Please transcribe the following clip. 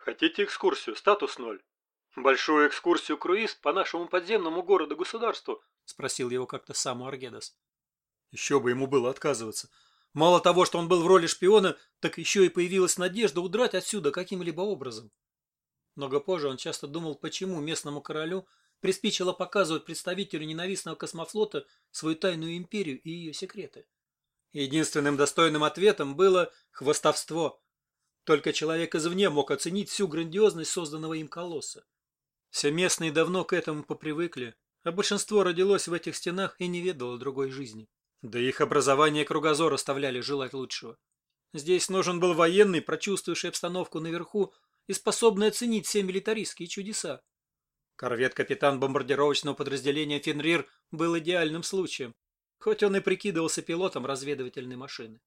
Хотите экскурсию? Статус ноль. Большую экскурсию круиз по нашему подземному городу-государству? Спросил его как-то сам Аргедас. Еще бы ему было отказываться. Мало того, что он был в роли шпиона, так еще и появилась надежда удрать отсюда каким-либо образом. Много позже он часто думал, почему местному королю приспичило показывать представителю ненавистного космофлота свою тайную империю и ее секреты. Единственным достойным ответом было хвостовство. Только человек извне мог оценить всю грандиозность созданного им колосса. Все местные давно к этому попривыкли, а большинство родилось в этих стенах и не ведало другой жизни. Да их образование и кругозор оставляли желать лучшего. Здесь нужен был военный, прочувствующий обстановку наверху и способный оценить все милитаристские чудеса. Корвет-капитан бомбардировочного подразделения «Фенрир» был идеальным случаем, хоть он и прикидывался пилотом разведывательной машины.